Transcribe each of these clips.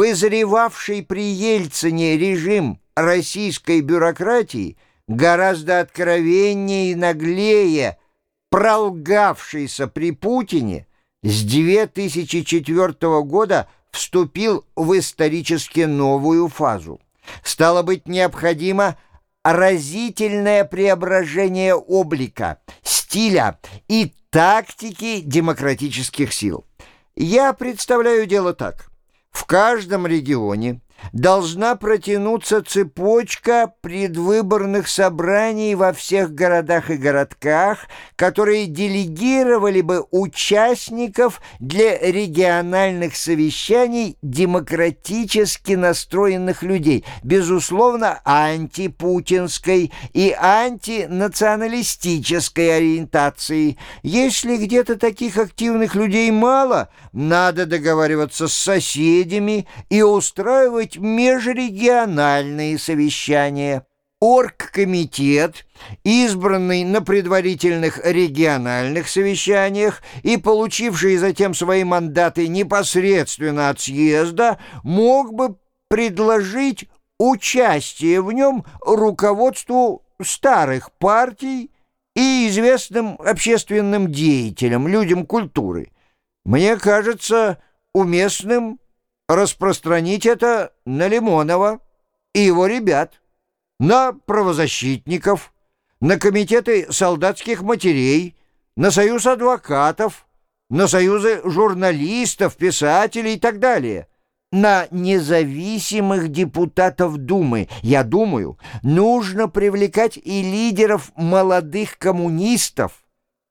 вызревавший при Ельцине режим российской бюрократии гораздо откровеннее и наглее пролгавшийся при Путине с 2004 года вступил в исторически новую фазу. Стало быть, необходимо разительное преображение облика, стиля и тактики демократических сил. Я представляю дело так. В каждом регионе должна протянуться цепочка предвыборных собраний во всех городах и городках, которые делегировали бы участников для региональных совещаний демократически настроенных людей, безусловно, антипутинской и антинационалистической ориентации. Если где-то таких активных людей мало, надо договариваться с соседями и устраивать быть межрегиональные совещания. Оргкомитет, избранный на предварительных региональных совещаниях и получивший затем свои мандаты непосредственно от съезда, мог бы предложить участие в нем руководству старых партий и известным общественным деятелям, людям культуры. Мне кажется уместным распространить это на Лимонова и его ребят, на правозащитников, на комитеты солдатских матерей, на союз адвокатов, на союзы журналистов, писателей и так далее, на независимых депутатов Думы. Я думаю, нужно привлекать и лидеров молодых коммунистов.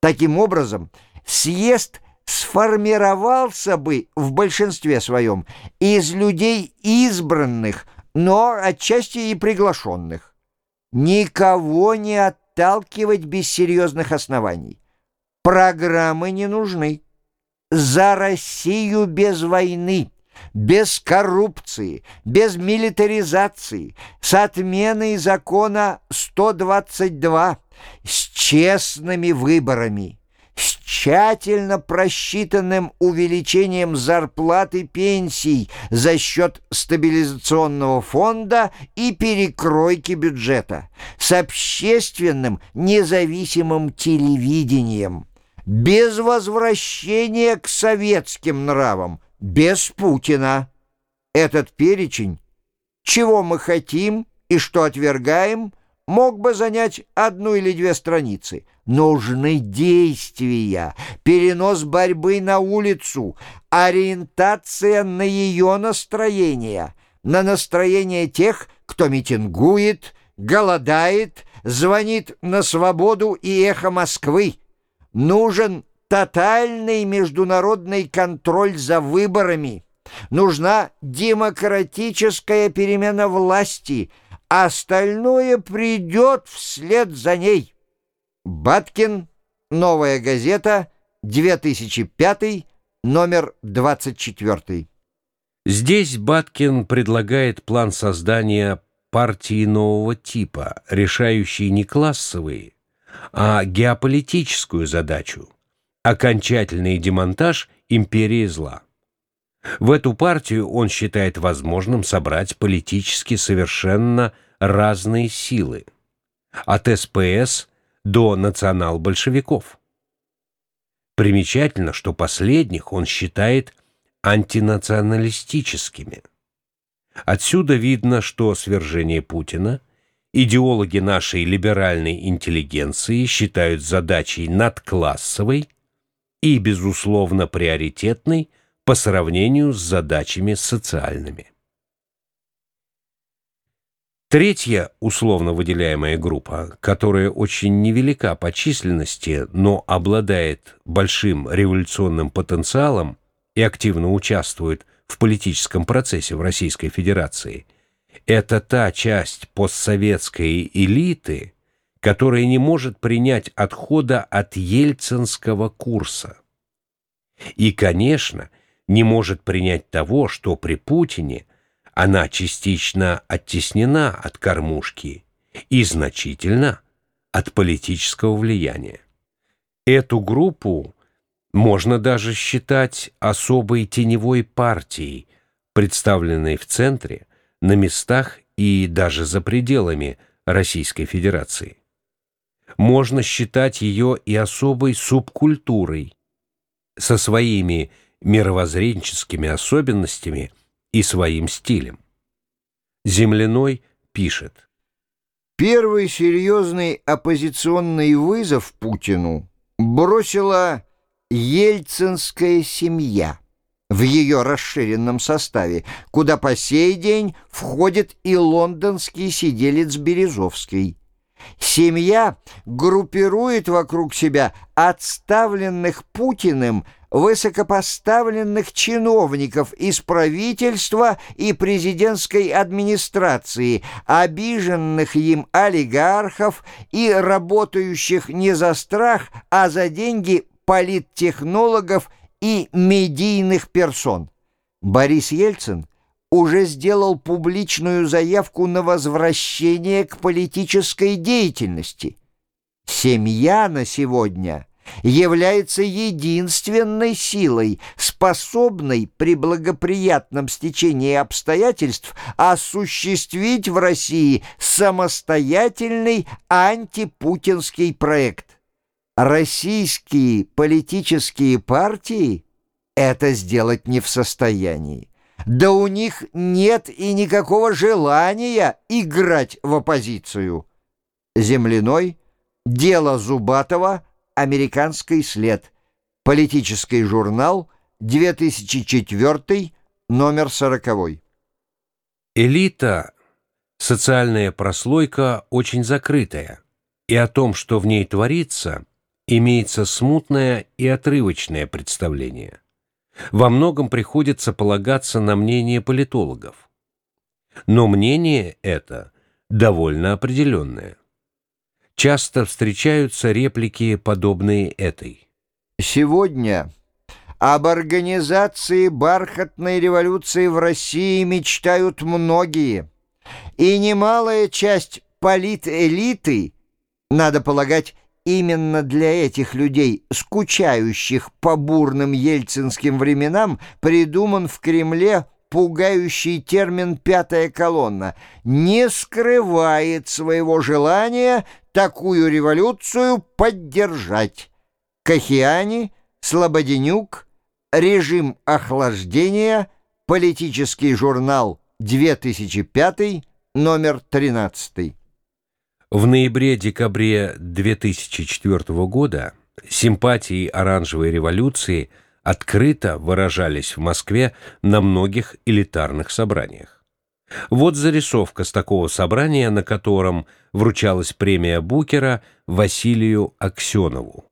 Таким образом, съезд сформировался бы в большинстве своем из людей избранных, но отчасти и приглашенных. Никого не отталкивать без серьезных оснований. Программы не нужны. За Россию без войны, без коррупции, без милитаризации, с отменой закона 122, с честными выборами с тщательно просчитанным увеличением зарплат и пенсий за счет стабилизационного фонда и перекройки бюджета, с общественным независимым телевидением, без возвращения к советским нравам, без Путина. Этот перечень, чего мы хотим и что отвергаем, мог бы занять одну или две страницы – Нужны действия, перенос борьбы на улицу, ориентация на ее настроение, на настроение тех, кто митингует, голодает, звонит на свободу и эхо Москвы. Нужен тотальный международный контроль за выборами. Нужна демократическая перемена власти, остальное придет вслед за ней. Баткин, Новая газета, 2005, номер 24. Здесь Баткин предлагает план создания партии нового типа, решающий не классовые, а геополитическую задачу – окончательный демонтаж империи зла. В эту партию он считает возможным собрать политически совершенно разные силы. От СПС – до национал-большевиков. Примечательно, что последних он считает антинационалистическими. Отсюда видно, что свержение Путина идеологи нашей либеральной интеллигенции считают задачей надклассовой и, безусловно, приоритетной по сравнению с задачами социальными. Третья условно выделяемая группа, которая очень невелика по численности, но обладает большим революционным потенциалом и активно участвует в политическом процессе в Российской Федерации, это та часть постсоветской элиты, которая не может принять отхода от ельцинского курса. И, конечно, не может принять того, что при Путине – она частично оттеснена от кормушки и значительно от политического влияния. Эту группу можно даже считать особой теневой партией, представленной в центре, на местах и даже за пределами Российской Федерации. Можно считать ее и особой субкультурой со своими мировоззренческими особенностями и своим стилем. Земляной пишет. Первый серьезный оппозиционный вызов Путину бросила ельцинская семья в ее расширенном составе, куда по сей день входит и лондонский сиделец Березовский. Семья группирует вокруг себя отставленных Путиным высокопоставленных чиновников из правительства и президентской администрации, обиженных им олигархов и работающих не за страх, а за деньги политтехнологов и медийных персон. Борис Ельцин уже сделал публичную заявку на возвращение к политической деятельности. Семья на сегодня является единственной силой, способной при благоприятном стечении обстоятельств осуществить в России самостоятельный антипутинский проект российские политические партии это сделать не в состоянии. Да у них нет и никакого желания играть в оппозицию. Земляной, дело Зубатова, американский след, политический журнал, 2004, номер 40. Элита, социальная прослойка очень закрытая, и о том, что в ней творится – имеется смутное и отрывочное представление. Во многом приходится полагаться на мнение политологов. Но мнение это довольно определенное. Часто встречаются реплики, подобные этой. «Сегодня об организации бархатной революции в России мечтают многие, и немалая часть политэлиты, надо полагать, Именно для этих людей, скучающих по бурным ельцинским временам, придуман в Кремле пугающий термин «пятая колонна», не скрывает своего желания такую революцию поддержать. Кахиани, Слободенюк, режим охлаждения, политический журнал 2005, номер 13. В ноябре-декабре 2004 года симпатии оранжевой революции открыто выражались в Москве на многих элитарных собраниях. Вот зарисовка с такого собрания, на котором вручалась премия Букера Василию Аксенову.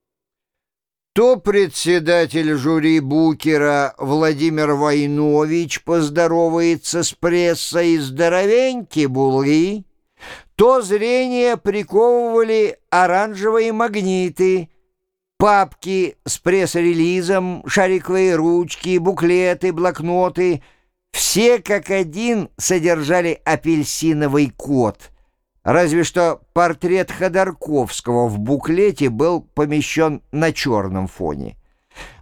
То председатель жюри Букера Владимир Войнович поздоровается с прессой здоровеньки булы, то зрение приковывали оранжевые магниты, папки с пресс-релизом, шариковые ручки, буклеты, блокноты. Все как один содержали апельсиновый код. Разве что портрет Ходорковского в буклете был помещен на черном фоне.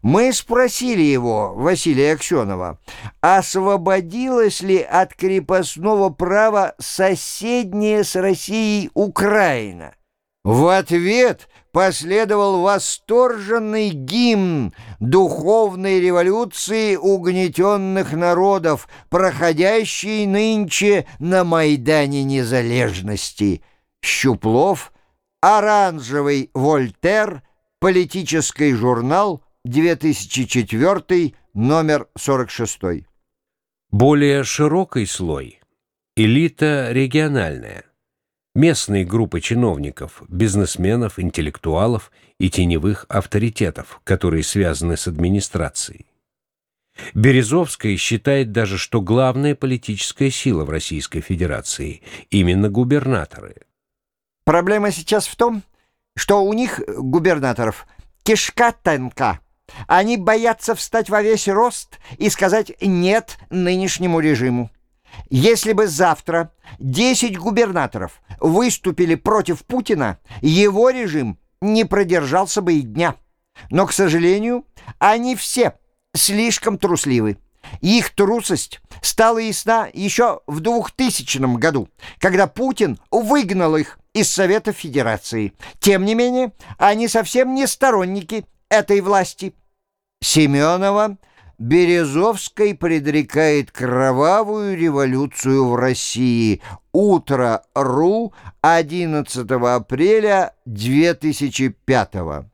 Мы спросили его, Василия Аксенова, освободилась ли от крепостного права соседняя с Россией Украина. В ответ последовал восторженный гимн духовной революции угнетенных народов, проходящий нынче на Майдане Незалежности. Щуплов, оранжевый Вольтер, политический журнал – 2004, номер 46. Более широкий слой – элита региональная. Местные группы чиновников, бизнесменов, интеллектуалов и теневых авторитетов, которые связаны с администрацией. Березовская считает даже, что главная политическая сила в Российской Федерации – именно губернаторы. Проблема сейчас в том, что у них, губернаторов, кишка тонка – они боятся встать во весь рост и сказать «нет» нынешнему режиму. Если бы завтра 10 губернаторов выступили против Путина, его режим не продержался бы и дня. Но, к сожалению, они все слишком трусливы. Их трусость стала ясна еще в 2000 году, когда Путин выгнал их из Совета Федерации. Тем не менее, они совсем не сторонники этой власти. Семенова Березовской предрекает кровавую революцию в России. Утро. Ру. 11 апреля 2005 года.